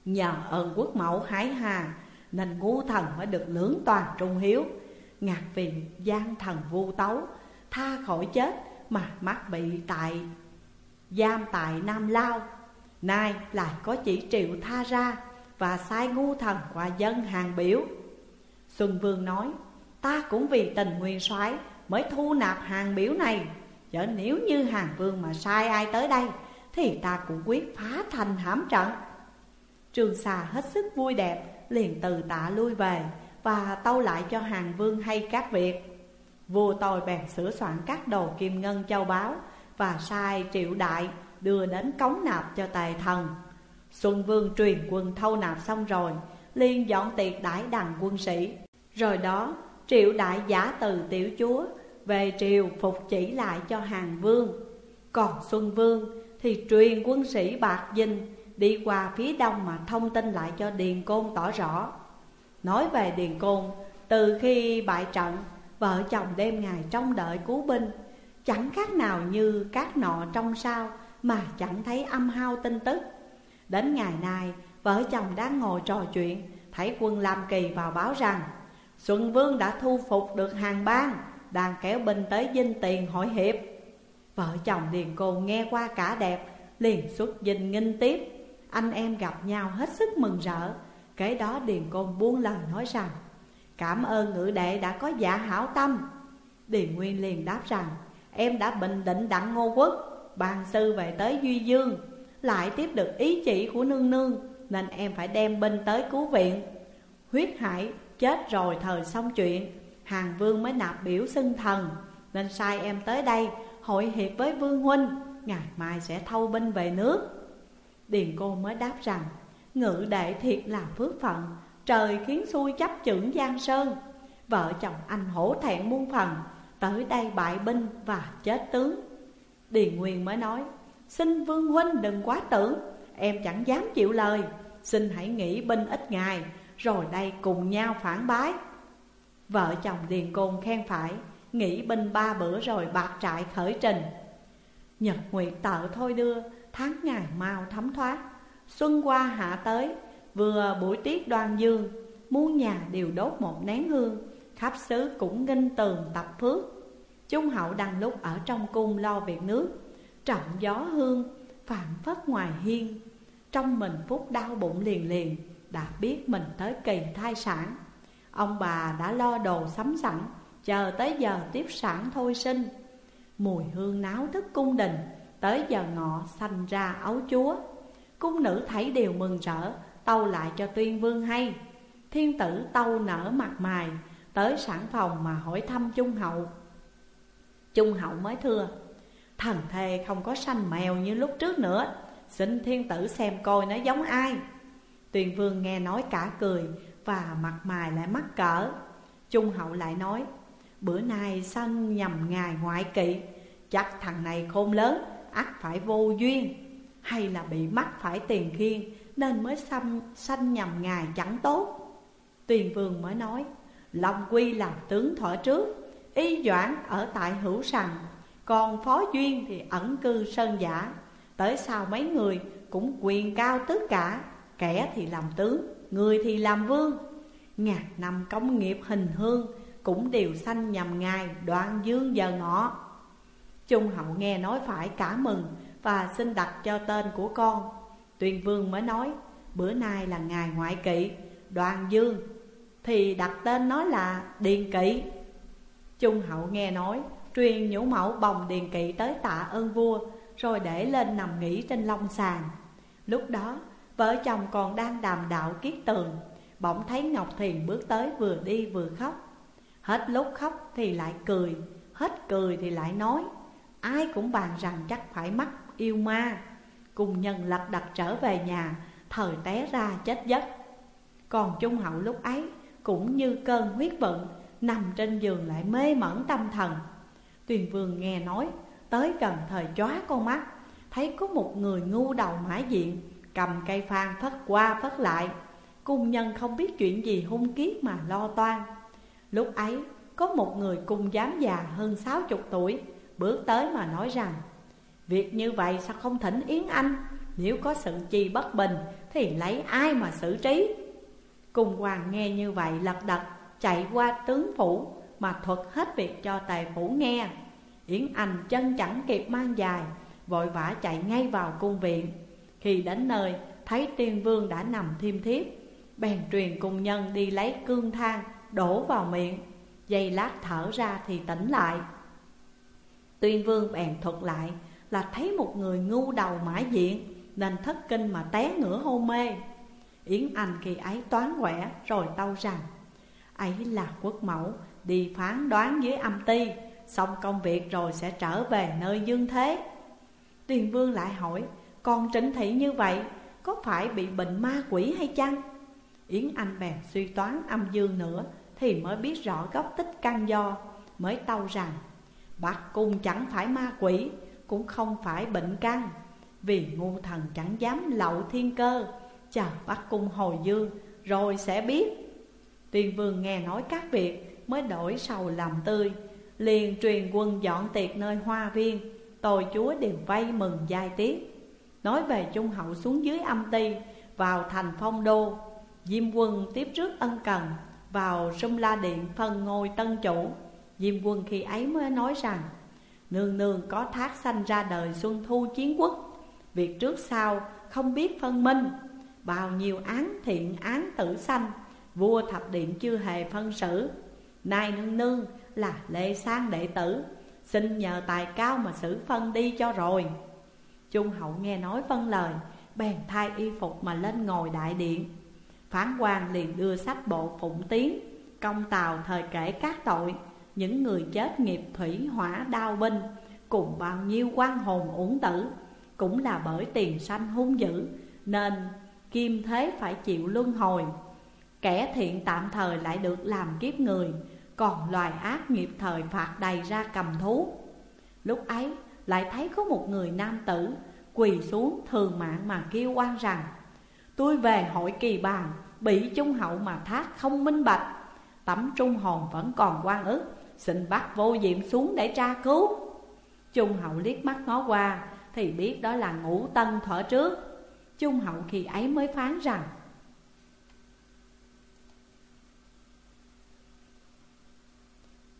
Nhờ ơn quốc mẫu hải hà nên ngu thần mới được lưỡng toàn trung hiếu. Ngạc vì gian thần vu tấu, Tha khỏi chết mà mắc bị tại, Giam tại Nam Lao. Nay lại có chỉ triệu tha ra Và sai ngu thần qua dân hàng biểu. Xuân Vương nói, Ta cũng vì tình nguyên soái Mới thu nạp hàng biểu này. Chớ nếu như hàng vương mà sai ai tới đây, Thì ta cũng quyết phá thành hãm trận. Trường xà hết sức vui đẹp Liền từ tạ lui về Và tâu lại cho hàng vương hay các việc. Vua tôi bèn sửa soạn các đồ kim ngân châu báu Và sai triệu đại đưa đến cống nạp cho tài thần. Xuân Vương truyền quân thâu nạp xong rồi, liền dọn tiệc đãi đằng quân sĩ. Rồi đó, triệu đại giả từ tiểu chúa Về triều phục chỉ lại cho hàng vương. Còn Xuân Vương thì truyền quân sĩ Bạc Dinh Đi qua phía đông mà thông tin lại cho Điền Côn tỏ rõ. Nói về Điền Côn, Từ khi bại trận, Vợ chồng đêm ngày trong đợi cứu binh, Chẳng khác nào như các nọ trong sao Mà chẳng thấy âm hao tin tức. Đến ngày nay, Vợ chồng đang ngồi trò chuyện, Thấy quân Lam Kỳ vào báo rằng, Xuân Vương đã thu phục được hàng bang, Đang kéo binh tới dinh tiền hội hiệp. Vợ chồng Điền Côn nghe qua cả đẹp, Liền xuất dinh nghinh tiếp. Anh em gặp nhau hết sức mừng rỡ. Kế đó Điền Côn buông lời nói rằng, Cảm ơn ngự đệ đã có dạ hảo tâm. Điền Nguyên liền đáp rằng, Em đã bình định đặng ngô quốc, Bàn sư về tới Duy Dương, Lại tiếp được ý chỉ của nương nương, Nên em phải đem binh tới cứu viện. Huyết hải chết rồi thời xong chuyện, Hàng vương mới nạp biểu xưng thần, Nên sai em tới đây hội hiệp với vương huynh, Ngày mai sẽ thâu binh về nước. Điền cô mới đáp rằng, Ngự đệ thiệt là phước phận, Trời khiến xui chấp trưởng Giang Sơn. Vợ chồng anh hổ thẹn muôn phần, Tới đây bại binh và chết tướng. Điền Nguyên mới nói, Xin Vương Huynh đừng quá tưởng, Em chẳng dám chịu lời. Xin hãy nghỉ binh ít ngày, Rồi đây cùng nhau phản bái. Vợ chồng Điền Côn khen phải, Nghỉ binh ba bữa rồi bạc trại khởi trình. Nhật nguyệt tợ thôi đưa Tháng ngày mau thấm thoát. Xuân qua hạ tới, Vừa buổi tiết đoan dương, Muôn nhà đều đốt một nén hương, Khắp xứ cũng nghinh tường tập phước. Trung hậu đang lúc ở trong cung lo việc nước, Trọng gió hương, phản phất ngoài hiên. Trong mình phút đau bụng liền liền, Đã biết mình tới kỳ thai sản. Ông bà đã lo đồ sắm sẵn, Chờ tới giờ tiếp sản thôi sinh. Mùi hương náo thức cung đình Tới giờ ngọ sanh ra ấu chúa. Cung nữ thấy đều mừng rỡ, Tâu lại cho tuyên vương hay. Thiên tử tâu nở mặt mày, Tới sản phòng mà hỏi thăm Trung hậu. Trung hậu mới thưa, Thần thề không có sanh mèo như lúc trước nữa. Xin thiên tử xem coi nó giống ai. Tuyền vương nghe nói cả cười Và mặt mày lại mắc cỡ. Trung hậu lại nói, Bữa nay sanh nhầm ngài ngoại kỵ. Chắc thằng này khôn lớn ắt phải vô duyên Hay là bị mắc phải tiền khiên Nên mới sanh, sanh nhầm ngài chẳng tốt. Tuyền vương mới nói Long quy làm tướng thọ trước Y Doãn ở tại Hữu Sằng Còn Phó Duyên thì ẩn cư Sơn Giả. Tới sau mấy người cũng quyền cao tất cả Kẻ thì làm tướng, người thì làm vương. Ngàn năm công nghiệp hình hương Cũng đều sanh nhầm ngài đoạn dương giờ ngọ. Trung hậu nghe nói phải cả mừng Và xin đặt cho tên của con. Tuyền vương mới nói, Bữa nay là ngày ngoại kỵ, Đoàn dương. Thì đặt tên nó là Điền Kỵ. Trung hậu nghe nói, Truyền nhũ mẫu bồng Điền Kỵ tới tạ ơn vua, Rồi để lên nằm nghỉ trên long sàn. Lúc đó, vợ chồng còn đang đàm đạo kiết tường, Bỗng thấy Ngọc Thiền bước tới vừa đi vừa khóc. Hết lúc khóc thì lại cười, Hết cười thì lại nói Ai cũng bàn rằng chắc phải mắc yêu ma. Cùng nhân lật đặt trở về nhà, Thời té ra chết giấc. Còn Trung Hậu lúc ấy Cũng như cơn huyết vận, Nằm trên giường lại mê mẩn tâm thần. Tuyền Vương nghe nói, Tới gần thời chóa con mắt, Thấy có một người ngu đầu mãi diện, Cầm cây phan phất qua phất lại. Cung nhân không biết chuyện gì hung kiết mà lo toan. Lúc ấy, có một người cung giám già hơn sáu chục tuổi. Bước tới mà nói rằng, Việc như vậy sao không thỉnh Yến Anh? Nếu có sự chi bất bình Thì lấy ai mà xử trí? Cùng hoàng nghe như vậy lật đật, Chạy qua tướng phủ Mà thuật hết việc cho tài phủ nghe. Yến Anh chân chẳng kịp mang dài, Vội vã chạy ngay vào cung viện. Khi đến nơi, Thấy tiên vương đã nằm thiêm thiếp, Bèn truyền cung nhân đi lấy cương thang Đổ vào miệng. Giây lát thở ra thì tỉnh lại. Tuyên vương bèn thuật lại là thấy một người ngu đầu mã diện, Nên thất kinh mà té ngửa hôn mê Yến Anh khi ấy toán quẻ rồi tâu rằng, Ấy là quốc mẫu, đi phán đoán với âm ti, Xong công việc rồi sẽ trở về nơi dương thế Tuyên vương lại hỏi Còn trịnh thị như vậy, có phải bị bệnh ma quỷ hay chăng? Yến Anh bèn suy toán âm dương nữa Thì mới biết rõ gốc tích căn do, Mới tâu rằng Bác cung chẳng phải ma quỷ, Cũng không phải bệnh căn Vì ngu thần chẳng dám lậu thiên cơ, Chờ bác cung hồi dương, Rồi sẽ biết. Tuyên vương nghe nói các việc, Mới đổi sầu làm tươi. Liền truyền quân dọn tiệc nơi hoa viên Tồi chúa đều vây mừng giai tiết. Nói về Trung Hậu xuống dưới âm ti, Vào thành phong đô. Diêm quân tiếp trước ân cần, Vào sông la điện phân ngôi tân chủ. Diêm quân khi ấy mới nói rằng, Nương nương có thác sanh ra đời xuân thu chiến quốc. Việc trước sau không biết phân minh. Bao nhiêu án thiện án tử sanh, Vua thập điện chưa hề phân xử. Nay nương nương là lệ sang đệ tử, Xin nhờ tài cao mà xử phân đi cho rồi. Trung hậu nghe nói phân lời, Bèn thay y phục mà lên ngồi đại điện. Phán quan liền đưa sách bộ phụng tiến, Công tàu thời kể các tội. Những người chết nghiệp thủy hỏa đao binh, Cùng bao nhiêu quan hồn uổng tử, Cũng là bởi tiền sanh hung dữ, Nên kim thế phải chịu luân hồi. Kẻ thiện tạm thời lại được làm kiếp người, Còn loài ác nghiệp thời phạt đầy ra cầm thú. Lúc ấy, lại thấy có một người nam tử Quỳ xuống thường mạng mà kêu oan rằng, Tôi về hội kỳ bàn, Bị trung hậu mà thác không minh bạch, Tấm trung hồn vẫn còn quan ức. Xin bắt vô diệm xuống để tra cứu. Trung hậu liếc mắt ngó qua, Thì biết đó là ngũ tân thở trước. Trung hậu khi ấy mới phán rằng,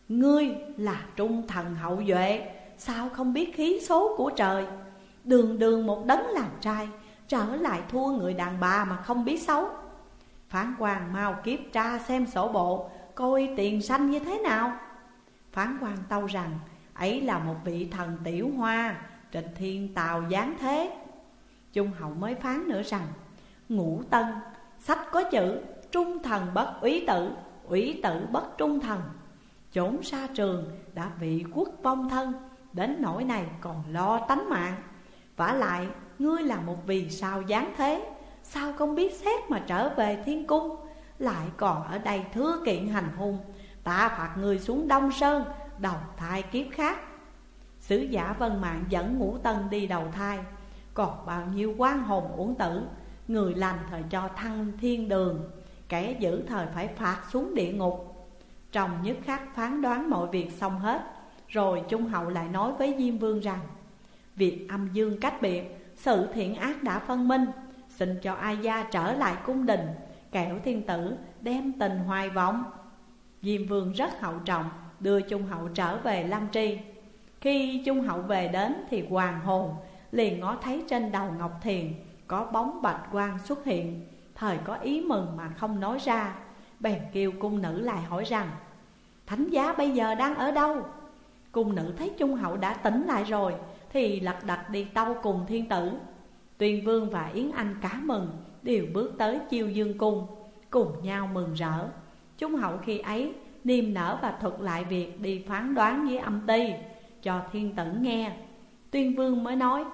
Ngươi là trung thần hậu duệ, Sao không biết khí số của trời? Đường đường một đấng làm trai, Trở lại thua người đàn bà mà không biết xấu. Phán quan mau kiếp tra xem sổ bộ, Coi tiền sanh như thế nào. Phán quan tâu rằng, Ấy là một vị thần tiểu hoa Trịnh thiên tào giáng thế. Trung hậu mới phán nữa rằng, Ngũ tân, Sách có chữ Trung thần bất úy tử Úy tử bất trung thần. Trốn xa trường đã bị quốc vong thân, Đến nỗi này còn lo tánh mạng. Vả lại, ngươi là một vì sao giáng thế, Sao không biết xét mà trở về thiên cung? Lại còn ở đây thưa kiện hành hung Ta phạt người xuống Đông Sơn Đầu thai kiếp khác. Sứ giả Vân Mạng dẫn ngũ tân đi đầu thai. Còn bao nhiêu quan hồn uổng tử, Người lành thời cho thăng thiên đường, Kẻ giữ thời phải phạt xuống địa ngục. Trong nhất khắc phán đoán mọi việc xong hết, Rồi Trung Hậu lại nói với Diêm Vương rằng, Việc âm dương cách biệt, Sự thiện ác đã phân minh, Xin cho ai gia trở lại cung đình, Kẻo thiên tử đem tình hoài vọng Diêm Vương rất hậu trọng Đưa Trung Hậu trở về Lam Tri. Khi Trung Hậu về đến Thì hoàng hồn liền ngó thấy trên đầu Ngọc Thiền Có bóng bạch quang xuất hiện. Thời có ý mừng mà không nói ra, Bèn kêu cung nữ lại hỏi rằng, Thánh giá bây giờ đang ở đâu? Cung nữ thấy Trung Hậu đã tỉnh lại rồi Thì lật đật đi tâu cùng thiên tử. Tuyên Vương và Yến Anh cá mừng, Đều bước tới chiêu dương cung, Cùng nhau mừng rỡ. Trung Hậu khi ấy, niềm nở và thuật lại việc đi phán đoán với âm ty Cho thiên tử nghe. Tuyên Vương mới nói,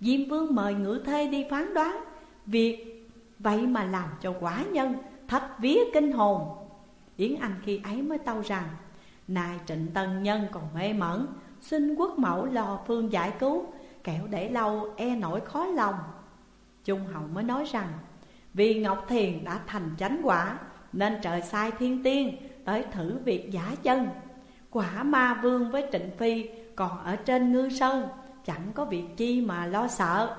Diêm Vương mời ngữ thê đi phán đoán. Việc vậy mà làm cho quả nhân thất vía kinh hồn. Yến Anh khi ấy mới tâu rằng nài trịnh tân nhân còn mê mẩn, Xin quốc mẫu lo phương giải cứu, Kẻo để lâu e nổi khó lòng. Trung hậu mới nói rằng, Vì Ngọc Thiền đã thành chánh quả nên trời sai thiên tiên Tới thử việc giả chân. Quả ma vương với trịnh phi Còn ở trên ngư sơn, Chẳng có việc chi mà lo sợ.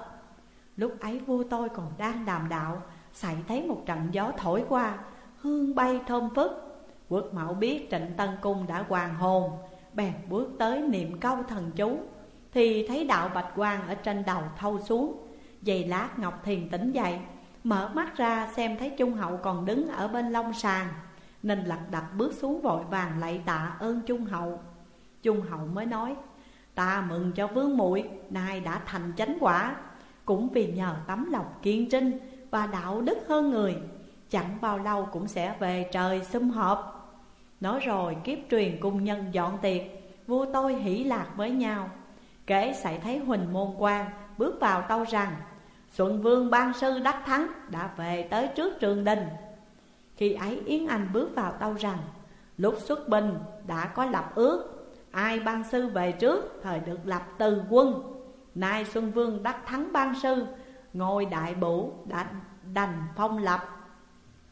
Lúc ấy vua tôi còn đang đàm đạo Xảy thấy một trận gió thổi qua, Hương bay thơm phức. Quốc mẫu biết trịnh tân cung đã hoàn hồn, Bèn bước tới niệm câu thần chú, Thì thấy đạo bạch quang ở trên đầu thâu xuống. Giày lát Ngọc Thiền tỉnh dậy Mở mắt ra xem thấy Trung Hậu còn đứng ở bên long sàn Nên lật đật bước xuống vội vàng lạy tạ ơn Trung Hậu. Trung Hậu mới nói, Ta mừng cho vương muội, nay đã thành chánh quả. Cũng vì nhờ tấm lòng kiên trinh và đạo đức hơn người, Chẳng bao lâu cũng sẽ về trời sum họp. Nói rồi kiếp truyền cùng nhân dọn tiệc, Vua tôi hỷ lạc với nhau. Kể xảy thấy Huỳnh Môn Quang Bước vào tâu rằng Xuân Vương ban sư đắc thắng, Đã về tới trước trường đình. Khi ấy Yến Anh bước vào tâu rằng, Lúc xuất binh đã có lập ước, Ai ban sư về trước Thời được lập từ quân. Nay Xuân Vương đắc thắng ban sư, Ngôi đại bổ đã đành phong lập.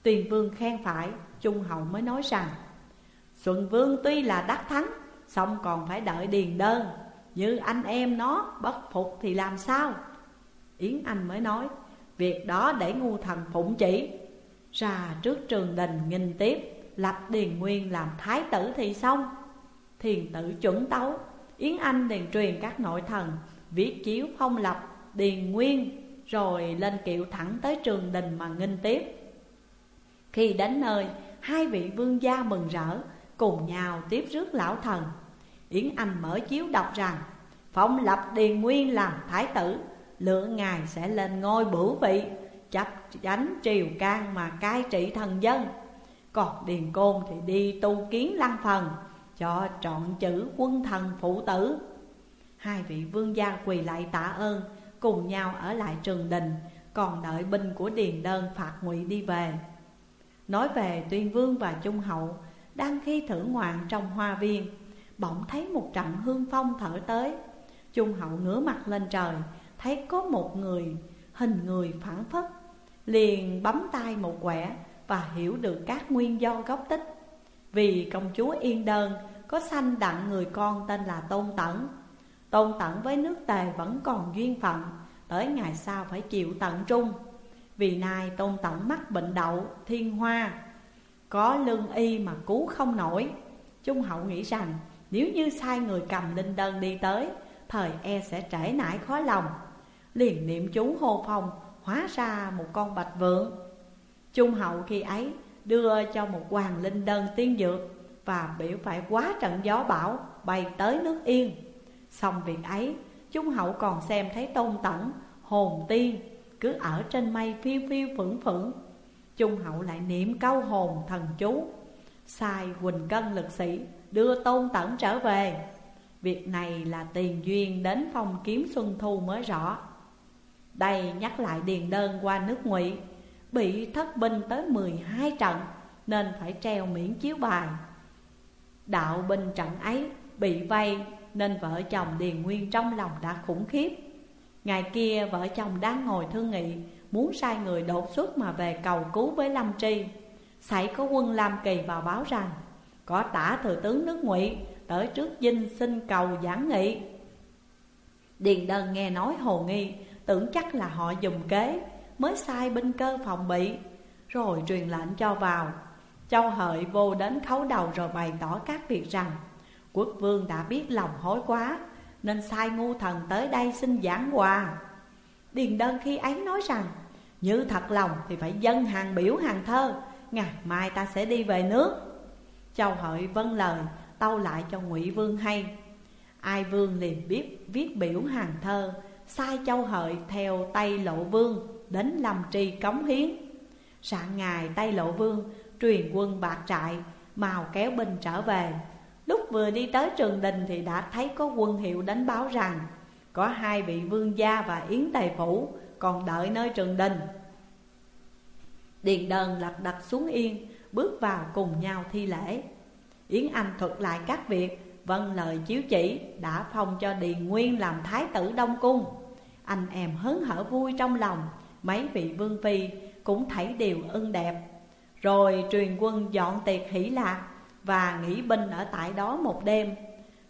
Tuyền Vương khen phải, Trung Hậu mới nói rằng, Xuân Vương tuy là đắc thắng Xong còn phải đợi điền đơn. Như anh em nó bất phục thì làm sao? Yến Anh mới nói, Việc đó để ngu thần phụng chỉ. Ra trước trường đình nghìn tiếp, Lập Điền Nguyên làm thái tử thì xong. Thiền tử chuẩn tấu, Yến Anh liền truyền các nội thần, Viết chiếu phong lập, Điền Nguyên, Rồi lên kiệu thẳng tới trường đình mà nghinh tiếp. Khi đến nơi, Hai vị vương gia mừng rỡ, Cùng nhau tiếp rước lão thần. Yến Anh mở chiếu đọc rằng, Phong lập Điền Nguyên làm thái tử Lựa ngài sẽ lên ngôi bửu vị Chấp chánh triều can mà cai trị thần dân. Còn Điền Côn thì đi tu kiến lăng phần Cho trọn chữ quân thần phụ tử. Hai vị vương gia quỳ lại tạ ơn, Cùng nhau ở lại trường đình, Còn đợi binh của Điền Đơn phạt ngụy đi về. Nói về Tuyên Vương và Trung Hậu, Đang khi thử ngoạn trong hoa viên, Bỗng thấy một trận hương phong thở tới. Trung Hậu ngửa mặt lên trời Thấy có một người Hình người phản phất Liền bấm tay một quẻ Và hiểu được các nguyên do gốc tích. Vì công chúa Yên Đơn Có sanh đặng người con tên là Tôn Tẩn Tôn Tẩn với nước tề vẫn còn duyên phận Tới ngày sau phải chịu tận trung. Vì nay Tôn Tẩn mắc bệnh đậu, thiên hoa Có lương y mà cứu không nổi. Trung hậu nghĩ rằng Nếu như sai người cầm linh đơn đi tới Thời e sẽ trễ nải khó lòng. Liền niệm chú hô phong, Hóa ra một con bạch vượng. Trung hậu khi ấy đưa cho một hoàng linh đơn tiên dược Và biểu phải quá trận gió bão bay tới nước yên. Xong việc ấy, Trung hậu còn xem thấy tôn tẩn Hồn tiên cứ ở trên mây phiêu phiêu phưởng phưởng Trung hậu lại niệm câu hồn thần chú, Sai Quỳnh Cân lực sĩ đưa tôn tẩn trở về. Việc này là tiền duyên đến phong kiếm Xuân Thu mới rõ. Đây nhắc lại điền đơn qua nước ngụy. Bị thất binh tới 12 trận, Nên phải treo miễn chiếu bài. Đạo binh trận ấy bị vây, Nên vợ chồng Điền Nguyên trong lòng đã khủng khiếp. Ngày kia vợ chồng đang ngồi thương nghị, Muốn sai người đột xuất mà về cầu cứu với Lâm Tri. Xảy có quân Lam Kỳ vào báo rằng, Có tả thừa tướng nước ngụy Tới trước dinh xin cầu giảng nghị. Điền đơn nghe nói hồ nghi Tưởng chắc là họ dùng kế, Mới sai binh cơ phòng bị. Rồi truyền lệnh cho vào. Châu hợi vô đến khấu đầu rồi bày tỏ các việc rằng, Quốc vương đã biết lòng hối quá, Nên sai ngu thần tới đây xin giảng hòa. Điền đơn khi ấy nói rằng, Như thật lòng thì phải dân hàng biểu hàng thơ, Ngày mai ta sẽ đi về nước. Châu hợi vâng lời, tâu lại cho ngụy Vương hay. Ai Vương liền biết viết biểu hàng thơ Sai châu hợi theo Tây Lộ Vương Đến lâm tri cống hiến. Sáng ngày Tây Lộ Vương Truyền quân bạc trại Màu kéo binh trở về. Lúc vừa đi tới trường đình Thì đã thấy có quân hiệu đánh báo rằng Có hai vị vương gia và yến tề phủ Còn đợi nơi trường đình. Điền đơn lật đặt xuống yên, Bước vào cùng nhau thi lễ. Yến Anh thuật lại các việc Vâng lời chiếu chỉ đã phong cho Điền Nguyên làm thái tử Đông Cung. Anh em hớn hở vui trong lòng, Mấy vị vương phi cũng thấy điều ưng đẹp. Rồi truyền quân dọn tiệc hỷ lạc Và nghỉ binh ở tại đó một đêm.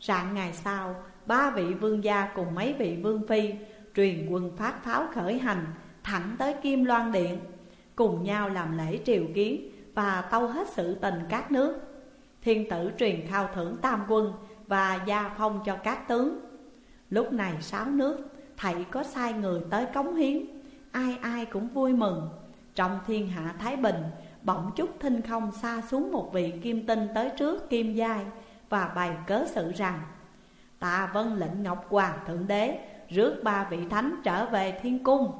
Rạng ngày sau, Ba vị vương gia cùng mấy vị vương phi Truyền quân phát pháo khởi hành Thẳng tới Kim Loan Điện, Cùng nhau làm lễ triều kiến Và tâu hết sự tình các nước. Thiên tử truyền khao thưởng tam quân và gia phong cho các tướng. Lúc này sáu nước, Thầy có sai người tới cống hiến. Ai ai cũng vui mừng. Trong thiên hạ Thái Bình, Bỗng chút thinh không xa xuống một vị kim tinh tới trước kim giai Và bày cớ sự rằng, Ta vân lệnh Ngọc Hoàng Thượng Đế Rước ba vị thánh trở về thiên cung.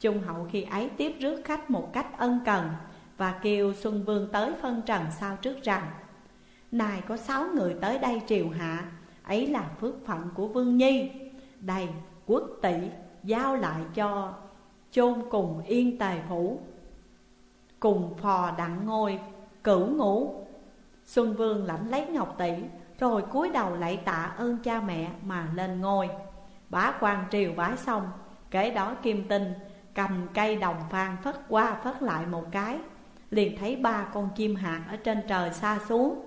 Trung hậu khi ấy tiếp rước khách một cách ân cần Và kêu Xuân Vương tới phân trần sau trước rằng này có sáu người tới đây triều hạ. Ấy là phước phận của Vương Nhi. Đây quốc tỷ giao lại cho chôn cùng yên tài phủ Cùng phò đặng ngôi cửu ngũ. Xuân Vương lãnh lấy ngọc tỷ, Rồi cúi đầu lạy tạ ơn cha mẹ mà lên ngôi. Bá quan triều bái xong Kế đó Kim Tinh, cầm cây đồng phan phất qua phất lại một cái, Liền thấy ba con chim hạt ở trên trời xa xuống.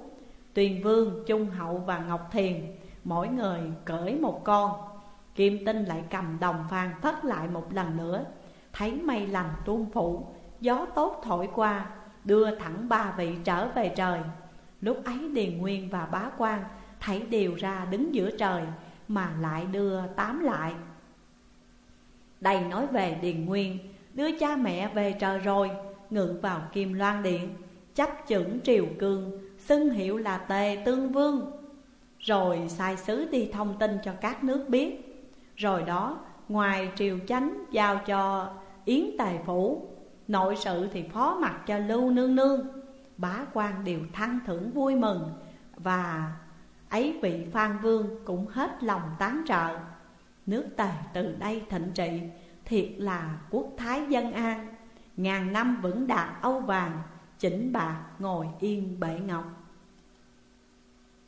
Tuyền Vương, Trung Hậu và Ngọc Thiền Mỗi người cởi một con. Kim Tinh lại cầm đồng phan thất lại một lần nữa. Thấy mây lành tuôn phủ Gió tốt thổi qua Đưa thẳng ba vị trở về trời. Lúc ấy Điền Nguyên và Bá quan Thấy đều ra đứng giữa trời Mà lại đưa tám lại. Đây nói về Điền Nguyên Đưa cha mẹ về trời rồi Ngự vào Kim Loan Điện Chấp chưởng triều cương Xưng hiệu là Tề Tương Vương. Rồi sai sứ đi thông tin cho các nước biết. Rồi đó, ngoài triều chánh giao cho Yến Tài Phủ, Nội sự thì phó mặt cho Lưu Nương Nương. Bá quan đều thăng thưởng vui mừng Và ấy vị Phan Vương cũng hết lòng tán trợ. Nước Tề từ đây thịnh trị, Thiệt là quốc thái dân an. Ngàn năm vững đạt Âu vàng, Chỉnh bạc ngồi yên bệ ngọc.